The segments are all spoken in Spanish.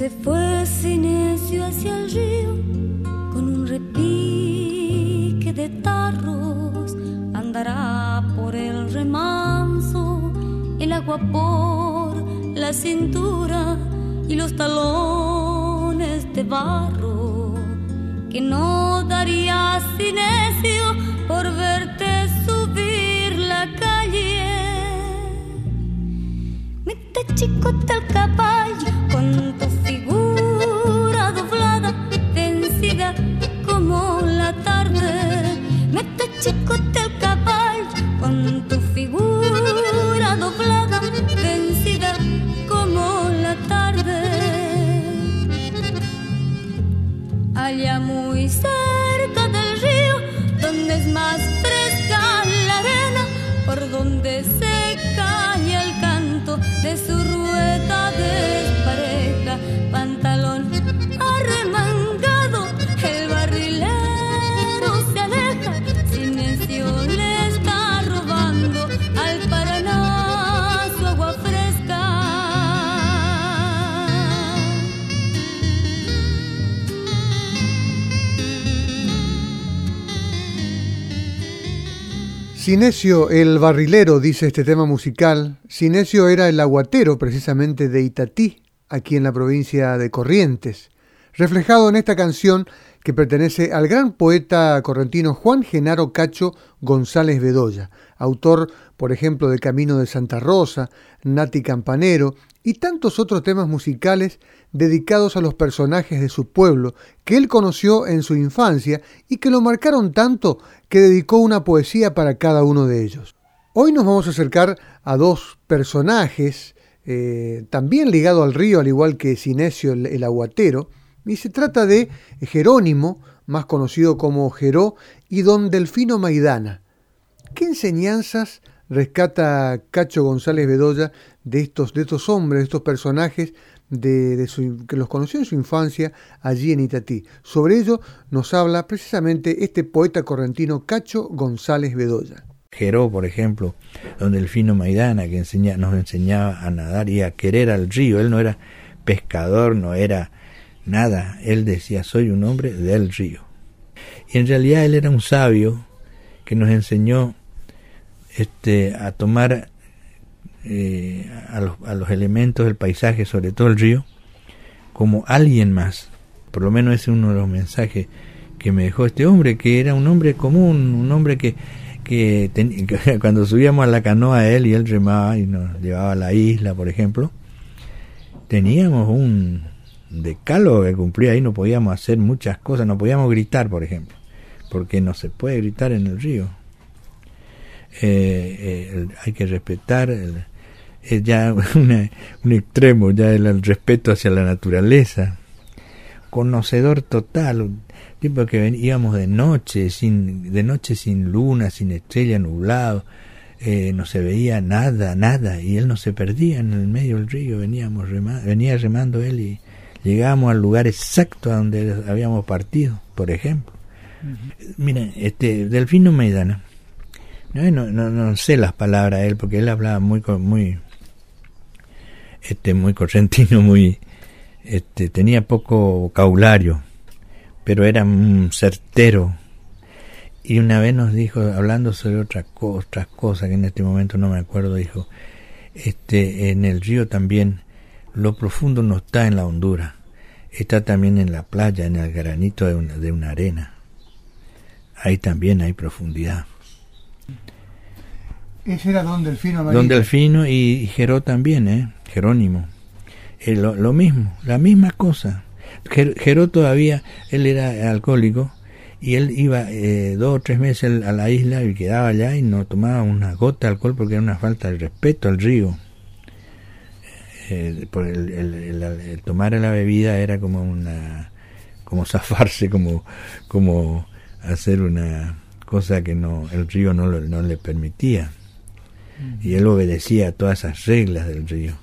Se fue silencio hacia el río con un repique de tarros. Andará por el remanso, el agua por la cintura y los talones de barro. Que no daría silencio por verte subir la calle. Mete chico el caballo Mete chico el caballo con tu figura doblada, vencida como la tarde. Allá muy cerca del río, donde es más fresca la arena, por donde se caña el canto de su rueda despareja, Sinesio el barrilero, dice este tema musical. Sinesio era el aguatero precisamente de Itatí, aquí en la provincia de Corrientes, reflejado en esta canción que pertenece al gran poeta correntino Juan Genaro Cacho González Bedoya, autor, por ejemplo, de Camino de Santa Rosa, Nati Campanero y tantos otros temas musicales dedicados a los personajes de su pueblo que él conoció en su infancia y que lo marcaron tanto que dedicó una poesía para cada uno de ellos. Hoy nos vamos a acercar a dos personajes eh, también ligados al río, al igual que Sinesio el, el aguatero, y se trata de Jerónimo, más conocido como Jeró, y don Delfino Maidana. ¿Qué enseñanzas rescata Cacho González Bedoya de estos, de estos hombres, de estos personajes de, de su, que los conoció en su infancia allí en Itatí? Sobre ello nos habla precisamente este poeta correntino Cacho González Bedoya. Jeró, por ejemplo, don Delfino Maidana, que nos enseñaba a nadar y a querer al río. Él no era pescador, no era nada. Él decía, soy un hombre del río. Y en realidad él era un sabio que nos enseñó este, a tomar eh, a, los, a, los, elementos del paisaje, sobre todo el río, como alguien más. Por lo menos ese es uno de los mensajes que me dejó este hombre, que era un hombre común, un hombre que, que, cuando subíamos a la canoa él y él remaba y nos llevaba a la isla, por ejemplo, teníamos un decálogo que cumplía ahí, no podíamos hacer muchas cosas, no podíamos gritar, por ejemplo, porque no se puede gritar en el río. Eh, eh, hay que respetar el, es ya una, un extremo ya el, el, respeto hacia la naturaleza conocedor total un tipo que ven, íbamos de noche sin de noche sin luna sin estrella nublado eh, no se veía nada nada y él no se perdía en el medio del río veníamos rema, venía remando él y llegábamos al lugar exacto a donde habíamos partido por ejemplo uh -huh. miren este Delfino Maidana no, no, no, sé las palabras de él porque él hablaba muy muy este muy correntino muy este tenía poco vocabulario pero era un certero. Y una vez nos dijo hablando sobre otra co otras cosas que en este momento no me acuerdo dijo este en el río también lo profundo no está en la hondura está también en la playa en el granito de una, de una arena. Ahí también hay profundidad ese era Don Delfino. Don Delfino y Jeró también, ¿eh? Jerónimo. Eh, lo, mismo, la misma cosa. Jeró todavía, él era alcohólico y él iba eh, dos o tres meses a la isla y quedaba allá y no tomaba una gota de alcohol porque era una falta de respeto al río. Eh, por el, el, el, el, tomar la bebida era como una como zafarse como como hacer una cosa que no el río no, no le permitía y él obedecía a todas esas reglas del río.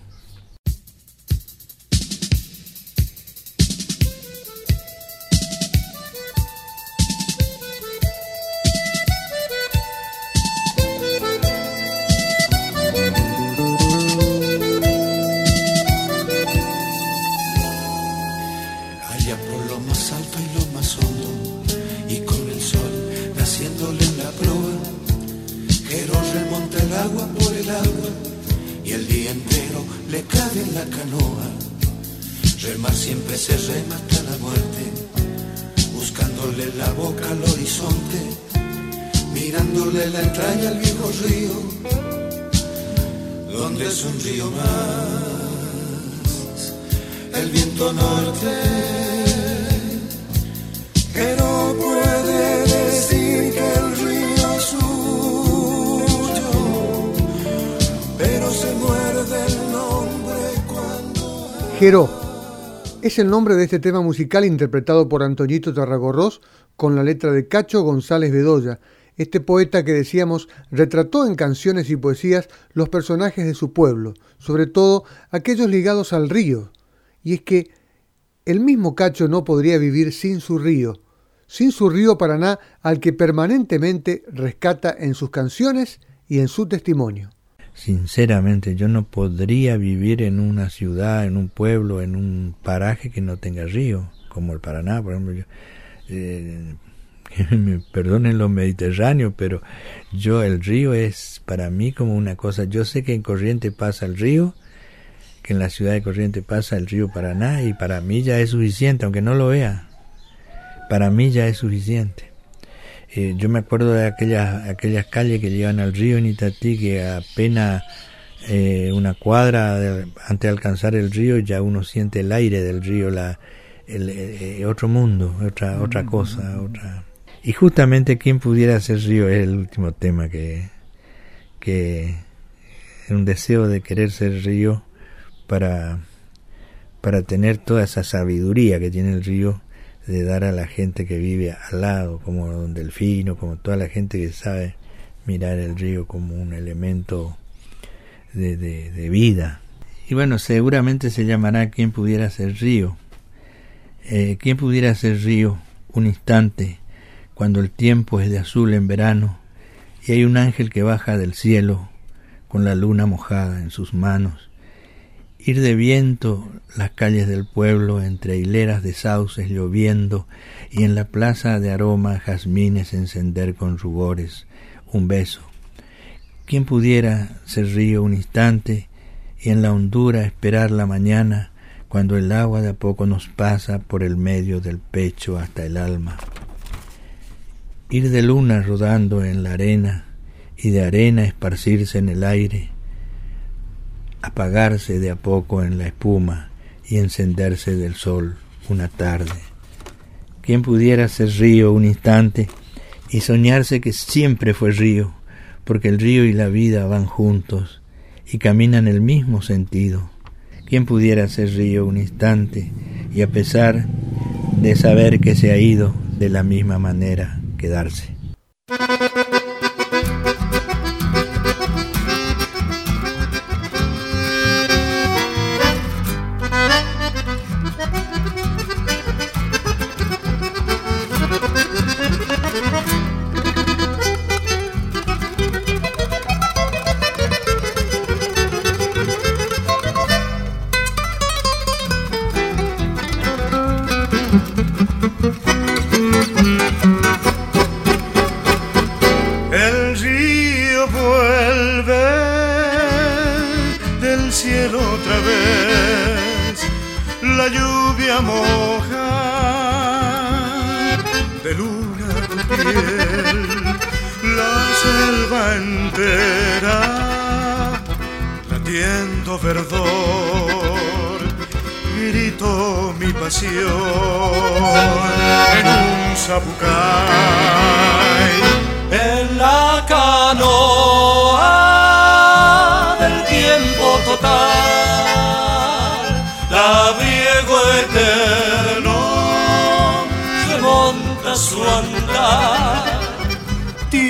Y el día entero le cabe en la canoa. Remar siempre se rema hasta la muerte, buscándole la boca al horizonte, mirándole la entraña al viejo río, donde es un río más, el viento norte, Jero es el nombre de este tema musical interpretado por Antoñito Tarragorros con la letra de Cacho González Bedoya, este poeta que decíamos retrató en canciones y poesías los personajes de su pueblo, sobre todo aquellos ligados al río. Y es que el mismo Cacho no podría vivir sin su río, sin su río Paraná al que permanentemente rescata en sus canciones y en su testimonio sinceramente yo no podría vivir en una ciudad, en un pueblo, en un paraje que no tenga río, como el Paraná, por ejemplo. Yo, eh, me perdonen los mediterráneos, pero yo el río es para mí como una cosa. Yo sé que en Corriente pasa el río, que en la ciudad de Corriente pasa el río Paraná y para mí ya es suficiente, aunque no lo vea. Para mí ya es suficiente. Eh, yo me acuerdo de aquellas, aquellas calles que llevan al río en Itatí, que apenas eh, una cuadra antes de alcanzar el río ya uno siente el aire del río, la, el, eh, otro mundo, otra, otra mm. cosa, otra. Y justamente quien pudiera ser río es el último tema que, que un deseo de querer ser río para, para tener toda esa sabiduría que tiene el río de dar a la gente que vive al lado, como Don Delfino, como toda la gente que sabe mirar el río como un elemento de, de, vida. Y bueno, seguramente se llamará ¿Quién pudiera ser río? Eh, ¿Quién pudiera ser río un instante cuando el tiempo es de azul en verano y hay un ángel que baja del cielo con la luna mojada en sus manos ir de viento las calles del pueblo entre hileras de sauces lloviendo y en la plaza de aroma jazmines encender con rubores un beso. ¿Quién pudiera ser río un instante y en la hondura esperar la mañana cuando el agua de a poco nos pasa por el medio del pecho hasta el alma? Ir de luna rodando en la arena y de arena esparcirse en el aire, apagarse de a poco en la espuma y encenderse del sol una tarde. ¿Quién pudiera ser río un instante y soñarse que siempre fue río, porque el río y la vida van juntos y caminan el mismo sentido? ¿Quién pudiera ser río un instante y a pesar de saber que se ha ido de la misma manera quedarse? selva entera, latiendo verdor, gritó mi pasión en un sapucay, en la canoa del tiempo total, labriego eterno, remonta su andar.